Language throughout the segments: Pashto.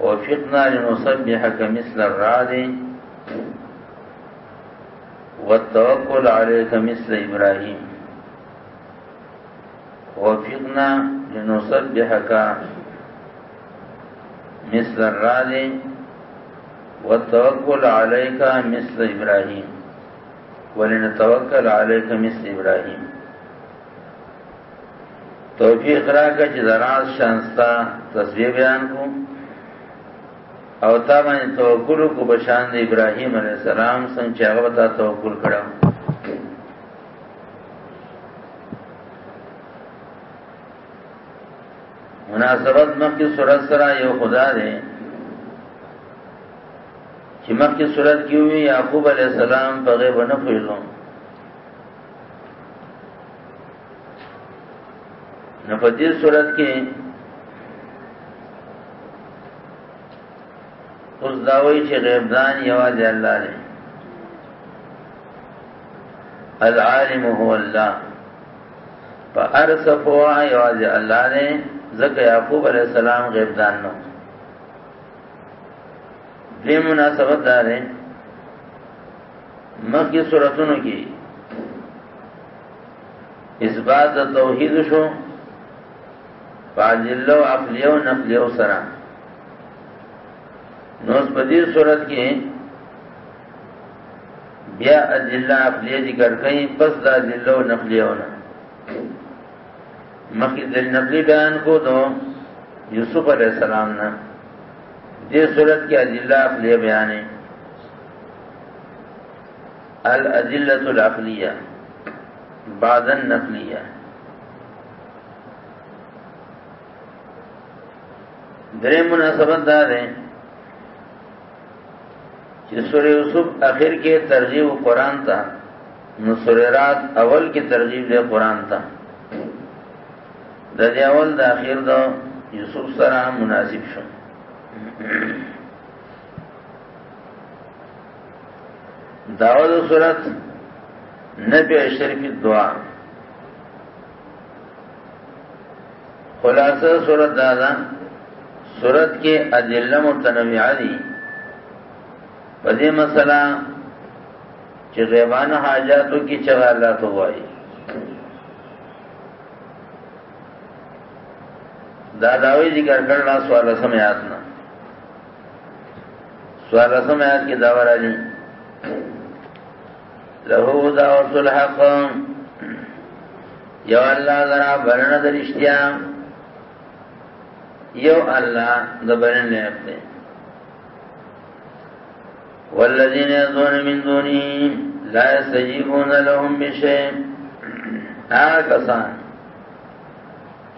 وفقنا لنصبحك مثل الرعد والتوكل عليك مثل إبراهيم وفقنا لنصبحك مثل الراد والتوكل عليك مثل إبراهيم ولنتوكل عليك مثل إبراهيم توجیه راکا چې دراز شانستا تصویر بیان کو او تا باندې توکل کو بشان د ابراهیم علی السلام څنګه چې هغه تا توکل کړو مناسبت مکه سورۃ سره یو خدا دی چې مکه سورۃ کې وی یعقوب علی السلام په غیب نه پوهیدو نو په دې صورت کې اوس دا وایي چې غیب دان یوازې الله دی العالم هو الله په ارث فوا یوازې الله دی ځکه یعقوب علی السلام غیب دان نو دې مناسبت دارې مکه سورتونو کې اثبات د توحید شو فاضل او عقلی او نقلی او سره نو په دې صورت کې بیا ادله عقلی ذکر کړي پس د ادله او نقلی او نه مخکې د نقلی بیان کو دو یوسف علیہ السلام نه دې صورت کې ادله عقلی بیانې الادله العقلیه بعد النقلیه درې مناسبت دا ده چې سورې یوسف اخر کې ترغیب قرآن ته نو سورې رات اول کې ترغیب دی قرآن ته د دې اول د اخر د یوسف سره مناسب شو داود صورت نبی شریف دعا خلاصه صورت دادا صورت کې ادله متنوعه دي په دې مسله چې غیبانه حاجاتو کې چغه الله ته وایي دا داوی ذکر کړل سوال سمات نه سوال لسم آیات کې دا راځي له دعوت الحق یو الله درا برنه درشتیا یو الله د برنه نه اخته والذین یذون من دونی لا یستجیبون لهم بشیء هغه کسان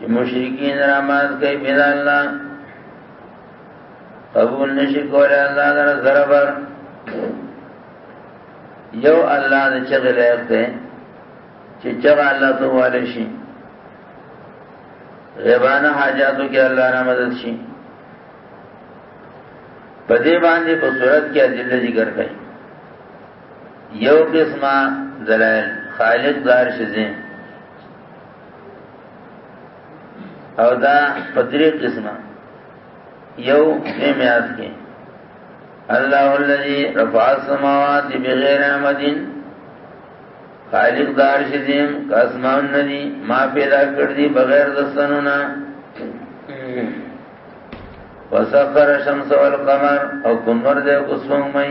چې مشرکین را مات کوي بنا الله قبول نشي کوله الله در زربر یو الله دې چې غلایق دی چې چغه الله ته والي شي غیبانه حاجاتو کې الله را مدد شي په دې باندې په صورت کې ادله ذکر کړي یو قسمه دلائل خالق دار شزین او دا په درې قسمه یو دې میاس کې الله الذي رفع السماوات بغیر عمد خالق دار شدیم که اسمان ندی ما پیدا کړ دي بغیر د سنونه وسخر الشمس والقمر او کنور دې کوسوم مې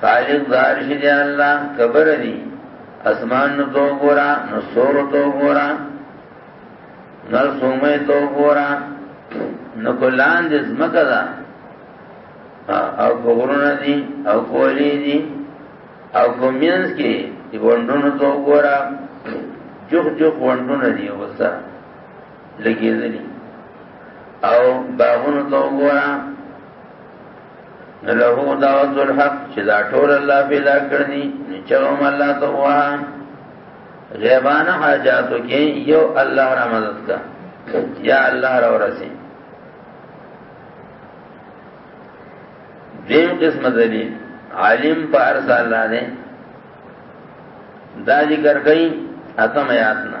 خالق دار شي دی الله کبر دی اسمان نو تو ګورا نو سور تو ګورا نو سومه تو ګورا نو کلان دې زمکه دا او ګورونه دي او کولی دي او کومینس کې دی وندونو تو ګورا جوخ جوخ وندونه دي وسا لګېدلی او باغونو تو ګورا له دعوت الحق چې دا ټول الله پیدا کړنی چې هم الله ته واه غیبانه حاجاتو کې یو الله را مدد کا یا الله را ورسي دیم قسم دلیل عالم په ارسال الله نه دا ذکر کوي اتم یاتنا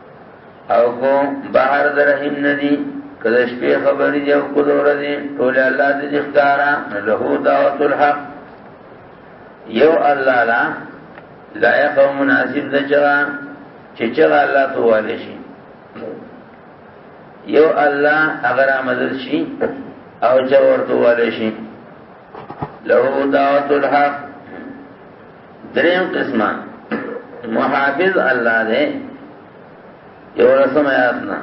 او کو بهر درهم ندی کله شپې خبرې دی او کله ورځې ټول الله دې ښکارا له دعوت الحق یو الله لا لا يقوم مناسب د چرا چې چرا الله تو والي شي یو الله اگر مدد شي او چا ورته والي شي له دعوت الحق دریم قسمه محافظ الله دې یو رسم آیاتنا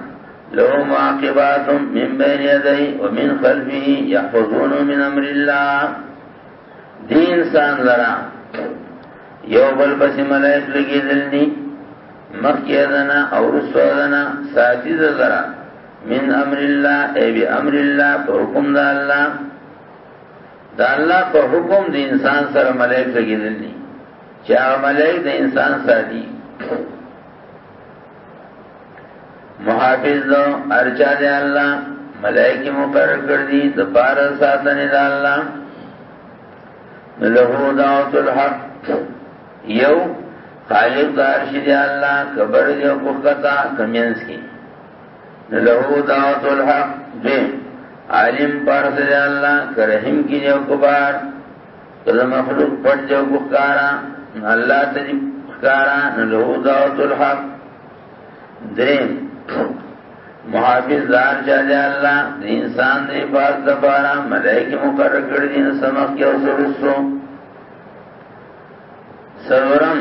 له معاقبات من بین یدی ومن خلفه یحفظون من امر الله دې انسان لرا یو بل پس ملائک لګی دلنی مخی دنا او رسو دنا ساتی دلرا من امر الله ای بی امر الله پر حکم دا الله دا الله په حکم د انسان سره ملائک لګیدل دي چې هغه ملائک د انسان ساتي محافظ دو ارچا دی الله ملائک مقرر کړ دي د بار ساتنې د الله له دعوت الحق یو خالق دار شي دی الله کبر دی او کوکتا کمینس کی لہو دعوت الحق دے عالم پارس دے اللہ کرحیم کی دیو کبار کل مخلوق پٹ دیو ککارا اللہ تجیب کارا لہو دعوت الحق درین محافظ دار چا دے اللہ دے انسان دے پاس دبارا ملائک مقرر کر دین سمخ کی اصول سو سرورم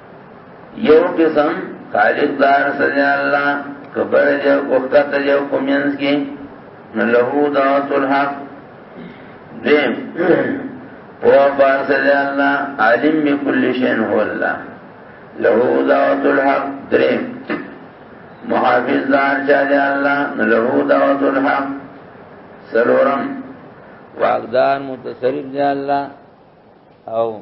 یو قسم خالق دار سره الله کبر جو وخت جو کومینس کې نو له دعوت الحق دیم په بار سره الله عالم بكل شيء هو الله له دعوت الحق دریم محافظ دار چاله الله نو له دعوت الحق سلورم واقدار متصرف دی الله او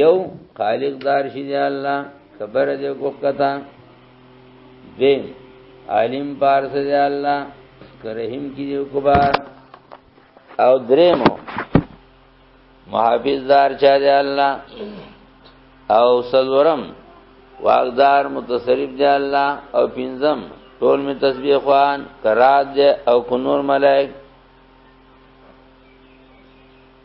یو خالق دار شي دی الله خبر دې وکتا دې عالم بار سي دی الله کریم کی دی وکبار او درېمو محافظ دار چا دی الله او سلورم واغدار متصرف دی الله او پنځم ټول می تسبیح خوان کرات دی او کنور ملائک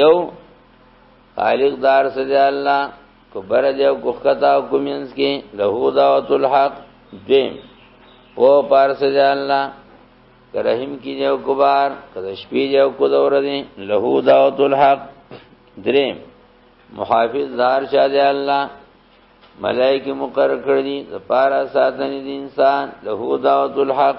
یو خالق دار سره الله کو بر دې او کوختا او کومینس کې له دعوت الحق دې په پار سره الله کرهم کې یو کوبار کله شپې یو کو دور دې له دعوت الحق درې محافظ دار شه دې الله ملائکه مقرر کړی د پارا ساتنې د انسان له دعوت الحق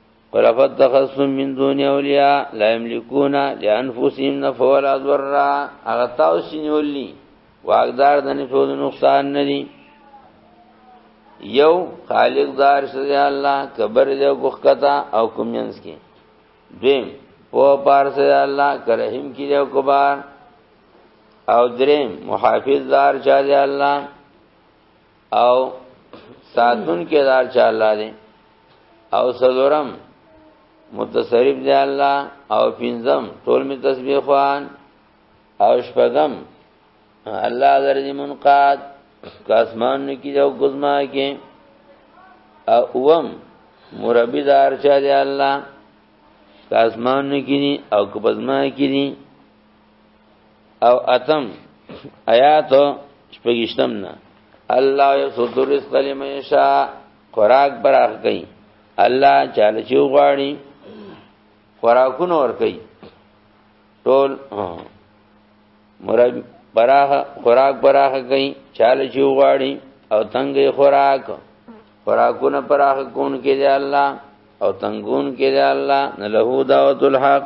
ولقد تخصم من دون اولیاء لا یملکون لانفسهم نفع ولا ضر هغه تاسو نیولې واغدار د نفوذ نقصان نه دي یو خالق دار شری الله کبر دې وکتا او کومینس کې دیم په پار سره الله کریم کې دې کوبار او دریم محافظ دار چا دې الله او ساتون کې دار چا الله دی او سلورم متصرف دی الله او پنځم ټول می تسبیح خوان او شپږم الله درځي منقاد کاسمان کې او ګزما کې او اوم مربی دار چا دی الله کاسمان کې او کبزما کې او اتم آیات شپږشتم نه الله یسد رزق لمن یشاء خوراک براخ کوي الله چاله چې غواړي خوراکونه ور کوي ټول مراد براخ خوراک براخ کوي چاله چې غواړي او تنګي خوراک خوراکونه براخ کون کې دی الله او تنګون کې دی الله نه له دعوت الحق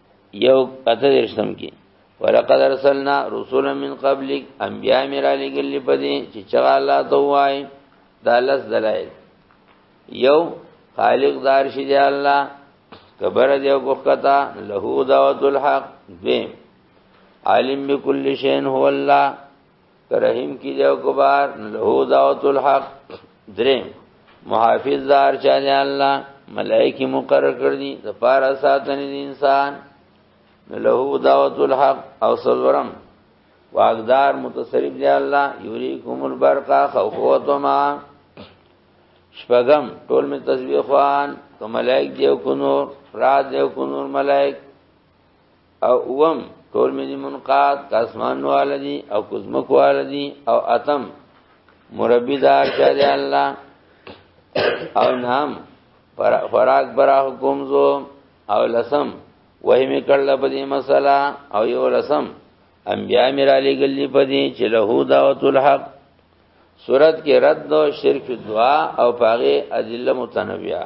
یو اته درشتم کې ولقد ارسلنا رسولا من قبلك انبیاء میرا لګل پدې چې چا الله ته وای دا لس دلایل یو خالق دار شي دی الله کبر دی او کوختا له دعوت الحق دیم عالم بكل شيء هو الله کرهیم کی دیو کبار له دعوت الحق درې محافظ دار چا دی الله ملائکی مقرر کړ دي د پارا ساتنې دي انسان له دعوت الحق او سلورم واغدار متصرف دی الله یوریکم البرقا خوف و طمع شپغم ټول می تسبیح خوان کوم ملائک دیو کو نور رات دیو کو نور ملائک او اوم ټول مې دي منقاد کاسمان والا دي او کوزمک والا دي او اتم مربي دار چا دی الله او نام فراغ برا حکم زو او لسم وای می کړل په دې مسله او یو رسم انبیا مې را لګلې په دې چې له دعوت الحق صورت کې رد او شرک دعا او پاغه ادله متنوعه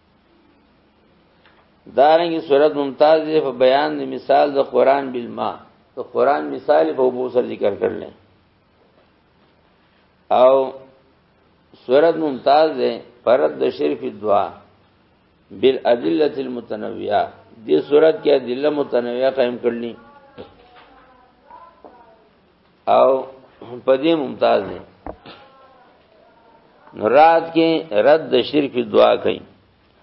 دارنګي صورت ممتاز دی په بیان د مثال د قران بالما د قران مثال په ابو سر ذکر کړل او صورت ممتاز دی پرد د شرف دعا بالادله المتنوعه دې صورت کې ادله متنوعه قائم کړلې او په دې ممتاز دي نو رات کې رد د شرک دعا کوي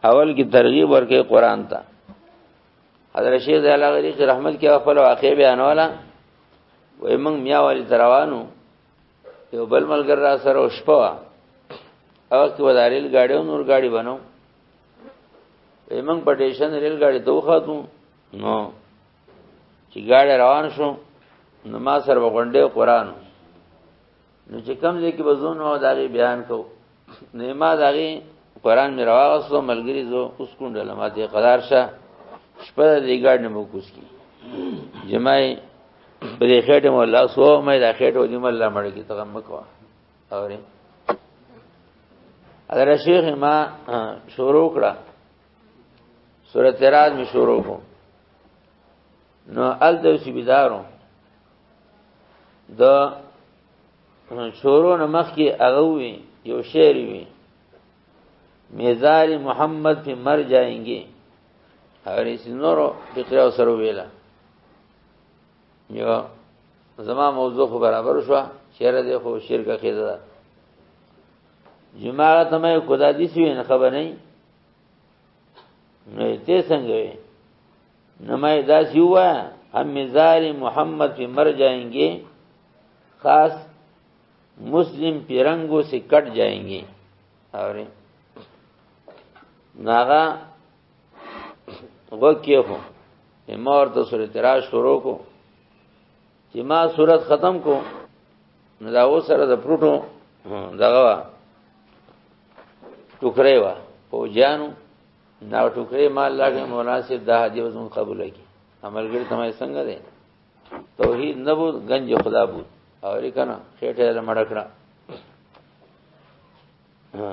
اول کې ترغیب ورکې قران ته حضرت شیخ د الله غری رحمت کې خپل واقع بیانولا وای موږ میا والی تروانو یو بل ملګر را سره شپه او کې ودارل گاډیو نور گاډي بنو ایمن په ټیشن ریل گاډي دوه خاتون نو چې ګاډي روان شو نو ما سره وغونډه قران نو چې کم دې کې بزون او داغي بیان کو نو ما داغي قران مې راغستو ملګری زو اوس کوم ډول ما دې قرار شه شپه دې ګاډي نه مو کوس کی جمعي بلې خېټه مو الله سو مې دا خېټه دې مله مړ کی ته مې کو اورې اگر شیخ ما شروع کړه سورۃ راز می شروع کو نو ال د سی بيدارو د شورو نمخ کې هغه وی یو شعر وی میزاری محمد پی مر جائیں گے اور اس نورو فکر او سره ویلا یو زما موضوع خو برابر شو شعر دې خو شرک خیزه جماعت مې خدا دې سوی نه خبر نه نو ته څنګه وې نمای دا سیوا هم مزار محمد په مر جائیں خاص مسلم پیرنګو سے کټ جائیں گے اور ناغا غو کیو مور ته سره تراش شروع کو چې ما صورت ختم کو نو دا و سره د پروتو دغه وا ټوکرې وا او جانو دا ټوکرې ما الله کې مناسب دا دی وزن قبول کی عملګر ته مې څنګه ده توحید نه بود گنج خدا بود او ریکنه خېټه له مړکړه ها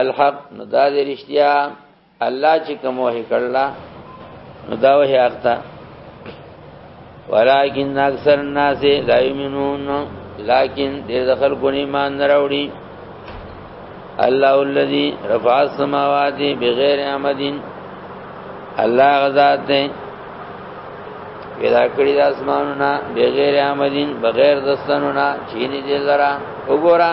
الحق نو دا دې رښتیا الله چې کوم وه کړل نو دا وه حق تا ولكن اکثر الناس لا يؤمنون لكن دې دخل کو ایمان نه راوړي الله الذي رفع السماوات بغیر عمد الله غزاد دې پیدا کړی د اسمانونو بغیر عمدین بغیر دستانونو چینه دې لرا وګورئ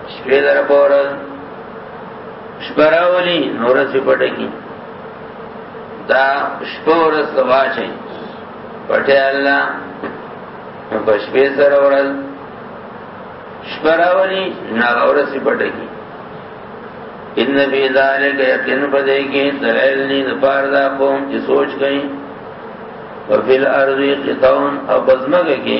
شپې در پور شپراولی نور څه پټکی دا شپور سوا چي پټه الله په شپې سره ورل شپراولی نور څه پټکی ان فی ذلک یقین پدې کې دلایل نه لپاره دا قوم چې سوچ کوي وفي الارض قطعون او بزمګه کې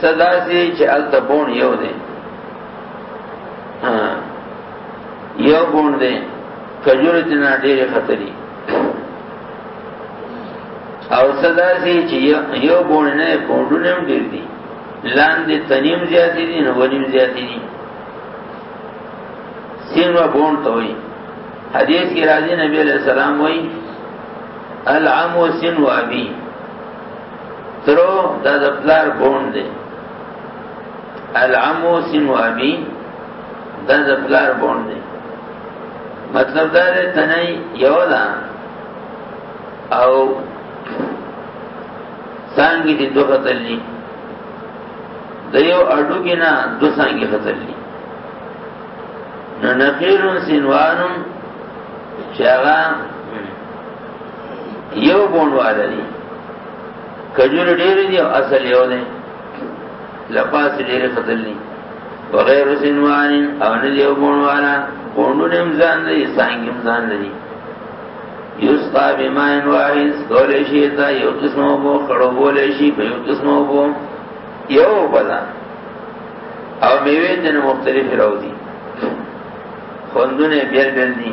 څه داسې چې هلته بوڼ یو دی یو بوڼ دی کجورې ترې نه ډېرې خطرې او څه داسې چې یو بوڼ نه بوڼونه هم ډېر دي لاندې تنیم زیاتې دي نو ونیم زیاتې دي سین و بوڼ ته وایي حدیث کې راځي نبی علیہ السلام وایي العمو سن و ابي ترو دا د پلار بون دی العمو سین و ابی دا د پلار بون دی مطلب دا دی تنه یو ده او څنګه دي دوه تللی د یو اډو کې نه دو څنګه خطرلی نو نقیرون سنوانم چې هغه یو بون واده دي کجور ډېر دي او اصل یو دی لپاس ډېر خطر دي وغیر سنوان او نه یو بون والا بونډو نیم ځان دی سانګم ځان دی یسقا بما ان واحد کولې شي دا یو قسمه وو کړو بولې شي په یو قسمه وو یو بلا او میوه دنه مختلف راو دي خوندونه بیل بیل دي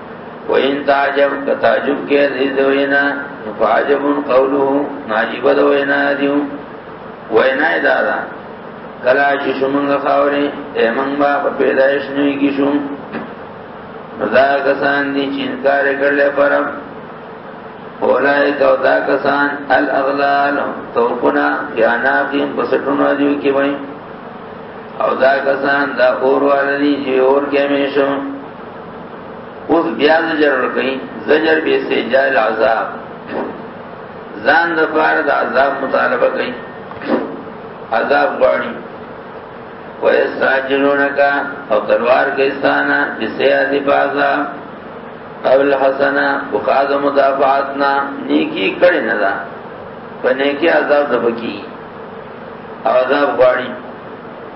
وین تعجب که تعجب کې دې دوینا فعجب قوله ناجیب دوینا دیو وینا دادا کلا چې شومنګ خاورې ایمن با په پیدایش نه کی شوم دا کسان دي چې انکار کړل پرم اولای کا دا کسان الاغلال توقنا یا ناقیم بسټونو دیو کې وای او دا کسان دا اور والدی چې اور کې همیشه اوس بیا زجر ورکړي زجر به سي جال عذاب ځان د پاره د عذاب مطالبه کوي عذاب غواړي ويستعجلونك او تلوار کیسانا بسیاد بازا قبل حسنا وقاض مدافعاتنا نیکی کړي نه دا په نیکی عذاب دبکی او عذاب غواړي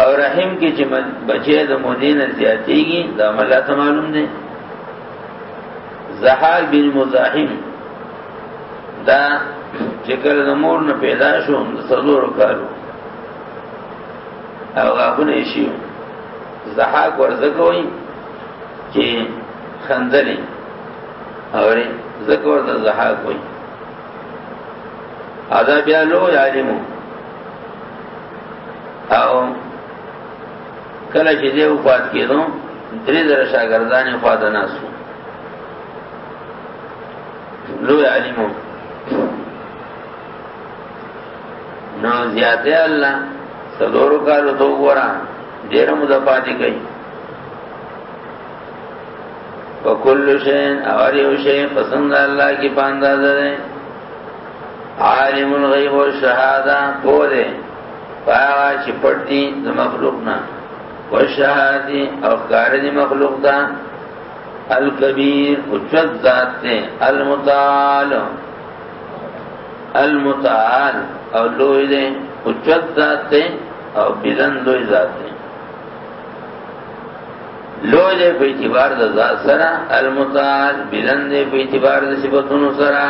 او رحم کې چې بچي د مودینه زیاتېږي دا مله ته معلوم دی زحاق بن مزاحم دا چې کله د مور نه پیدا شو د څلور کالو او غاونه شي زحاق ورزه کوي چې خندلې اورې زکور د زحاق وي ادا بیا لو عالمو او کله چې دیو پات کېدو درې در شاګردان یې خوا د ناسو لوی عالمو نو زیاته الله سلورو کالو تو ګورا ډېر مو د پاتې کوي وکل شین اور یو شی پسند الله کی پاندازه عالم الغیب والشهاده پوره پاغا چې پټ دي د مخلوق نه والشهاده او کار دي مخلوق ته الکبیر اوچت ذات ته المتعال المتعال او لوی دی اوچت ذات ته او بلند لوی ذات ته لو دې په اعتبار د ذات سره المتعال بلند دې په اعتبار د صفاتونو سره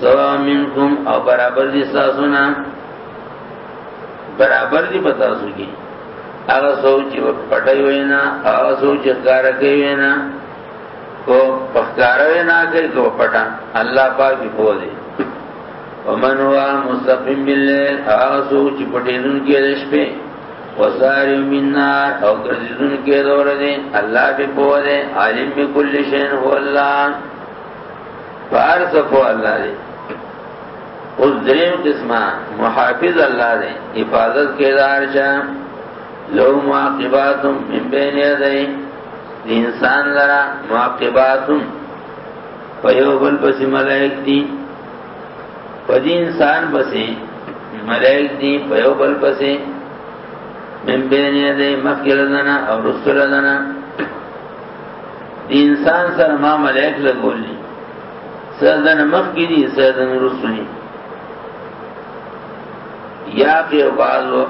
سوا منکم او برابر دي تاسو نه برابر دي په تاسو کې هغه سوچ پټي وینا هغه سوچ ښکار کوي وینا کو پخکار وینا کوي کو پټا الله پاک په دې ومن هو مستقیم بالله هغه سوچ پټې دن کې رښپې وزار من نار او ګرځیدون کې دور دي الله به په دې عالم به کل شی هو الله فارس په الله دې اوس دریم قسمه محافظ الله دې حفاظت کې دار شه لو معاقبات من بین یدی انسان لرا معاقبات په یو بل پسې ملائک دي په دې انسان بسې ملائک دي په یو بل بسې من بین یده مخکې لدنه او رسول لدنه انسان سره ما ملائک لګول دي سردن مخ کی دی سردن رسونی یا پی بعض و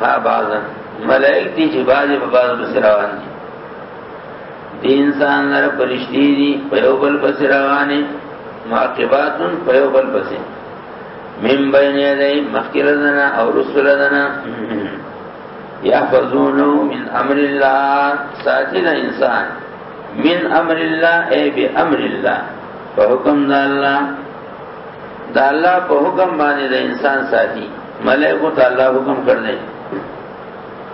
ها بعضا ملائک دی چی بعضی پا بعض بسراوان دی دی انسان لره پرشتي دي په یو بل پس روانه معاقبات په یو بل پس من بین یدی مخکرزنا او رسولنا یحفظونه من امر الله ساتل انسان من امر الله ای به امر الله په حکم د الله د الله په حکم باندې د انسان ساتي ملائکه ته الله حکم کړل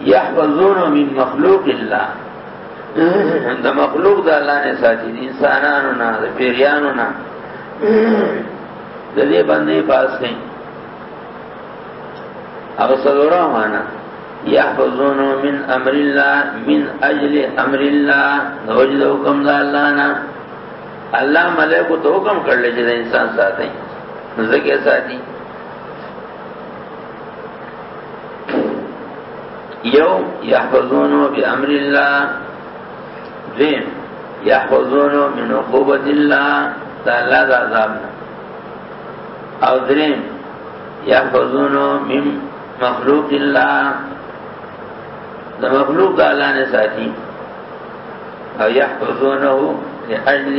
يحفظون من مخلوق الله د مخلوق د الله نه ساتي انسانانو نه د پیریانو نه د دې باندې پاس کړي هغه سلورا معنا يحفظون من امر الله من اجل امر الله نوجد حکم د الله نه الله ملائکه ته حکم کړل چې انسان ساتي ځکه ساتي یو یحفظون بامر الله دین یحفظون من عقوبت الله تعالی د عذاب او درین یحفظون من مخلوق الله د مخلوق د الله نه ساتي او یحفظونه لاجل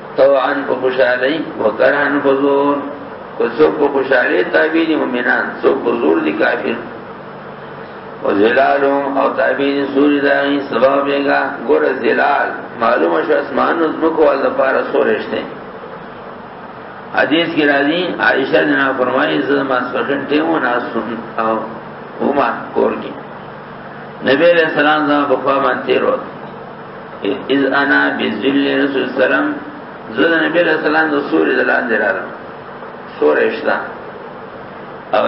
طوعا په خوشالۍ وکران په زور که څوک په خوشالۍ تابع دي مؤمنان څوک په زور دي کافر او زلال او تابع دي سوري داغي سبب بیګا ګور زلال معلومه شو اسمان او زمکو ول لپاره سورشته حدیث کی راضی عائشہ نے فرمائی زما سفرن ٹیمو نا سن او ہما کور کی نبی علیہ السلام زما بخوا باندې تیر وو اذ انا بذل رسول سلام زه د نبی علیہ السلام د سورې د لاندې راغلم سورې شته او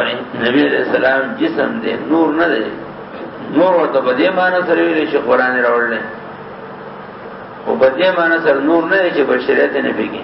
نبی علیہ السلام جسم دې نور نه دی نور ورته په دې معنی سره ویل چې قران راوړل او په دې معنی سره نور نه چې بشریت نه پیږي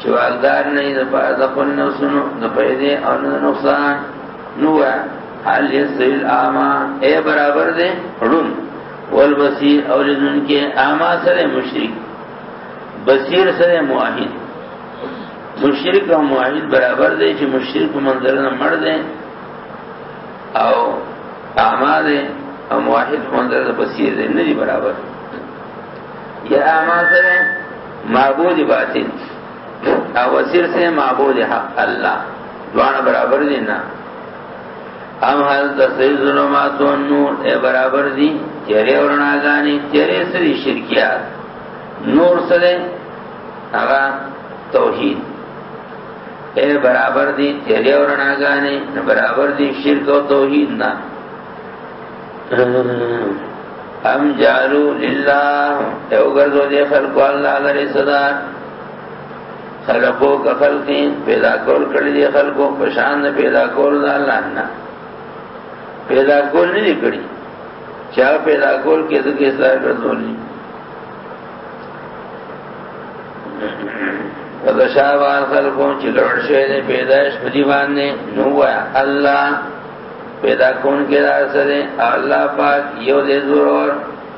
چې واقدار نه د پاره د خپل نفسونو د پیدې او د نقصان نو حال یسل اعما اے برابر دې رون والبصیر او لذن کې اعما سره مشرک بصیر سره موحد مشرک او موحد برابر دې چې مشرک په منظر نه مړ دې او اعما دې او موحد په منظر د بصیر دې نه برابر یا اعما سره معبود باطل او وزیر سے معبود حق الله دوانه برابر دي نه ام حال تصویر ظلمات و نور اے برابر دی تیرے اور ناگانی تیرے سری شرکیات نور سرے اغا توحید اے برابر دی تیرے اور ناگانی برابر دی شرک و توحید نا ام جارو للہ او گردو دے خلقو اللہ لری صدا خلقو کا خلقی پیدا کول کړی دی خلقو پشان پیدا کول دا الله نه پیدا کول نه کړی چا پیدا کول کې د کیسه ګرځولې دا شاوان خلقو چې لوړ شوی دی پیدائش په دی باندې نو الله پیدا کون کې راځره الله پاک یو دې زور